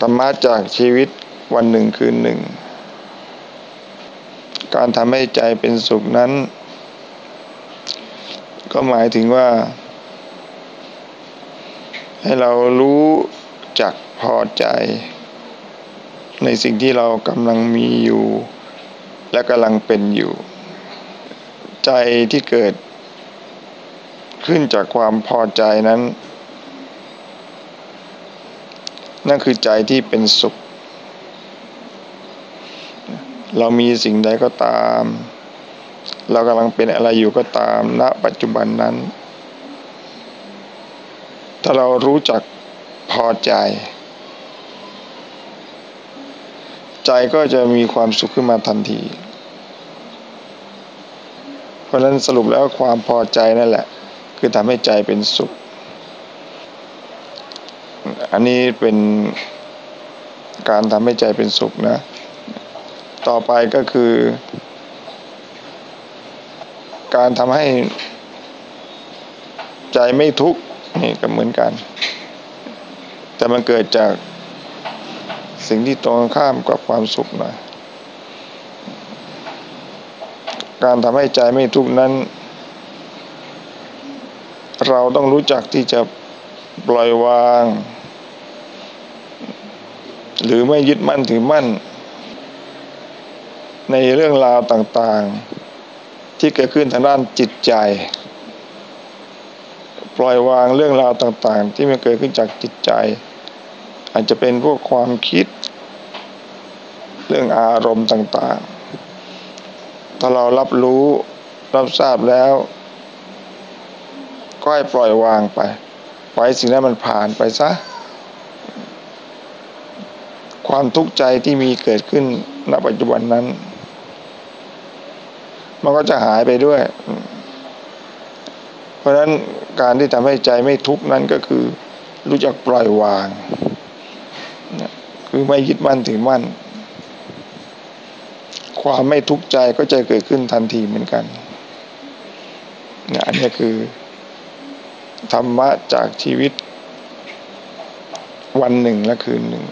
ธรรมะจากชีวิตวันหนึ่งคืนหนึ่ง การทำให้ใจเป็นสุขนั้น ก็หมายถึงว่า ให้เรารู้จักพอใจ ในสิ่งที่เรากำลังมีอยู่ และกำลังเป็นอยู่ ใจที่เกิดขึ้นจากความพอใจนั้น นั่นคือใจที่เป็นสุข เรามีสิ่งใดก็ตาม เรากำลังเป็นอะไรอยู่ก็ตาม ณ ปัจจุบันนั้น ถ้าเรารู้จักพอใจ ใจก็จะมีความสุขขึ้นมาทันที เพราะนั้นสรุปแล้วความพอใจนั่นแหละ คือทำให้ใจเป็นสุข อันนี้เป็นการทำให้ใจเป็นสุขนะ ต่อไปก็คือ การทำให้ใจไม่ทุกข์นี่ก็เหมือนกัน แต่มันเกิดจากสิ่งที่ตรงข้ามกับความสุขนะการทำให้ใจไม่ทุกข์นั้น เราต้องรู้จักที่จะปล่อยวาง หรือไม่ยึดมั่นถือมั่น ในเรื่องราวต่างๆ ที่เกิดขึ้นทางด้านจิตใจ ปล่อยวางเรื่องราวต่างๆ ที่มันเกิดขึ้นจากจิตใจ อาจจะเป็นพวกความคิด เรื่องอารมณ์ต่างๆ ถ้าเรารับรู้รับทราบแล้วก็ให้ปล่อยวางไป ปล่อยสิ่งนั้นมันผ่านไปซะ ความทุกข์ใจที่มีเกิดขึ้นณปัจจุบันนั้น มันก็จะหายไปด้วย เพราะฉะนั้นการที่ทำให้ใจไม่ทุกข์นั้นก็คือ รู้จักปล่อยวาง คือไม่ยึดมั่นถือมั่น ความไม่ทุกข์ใจก็จะเกิดขึ้นทันทีเหมือนกันอันนี้คือ ธรรมะจากชีวิตวันหนึ่งและคืนหนึ่ง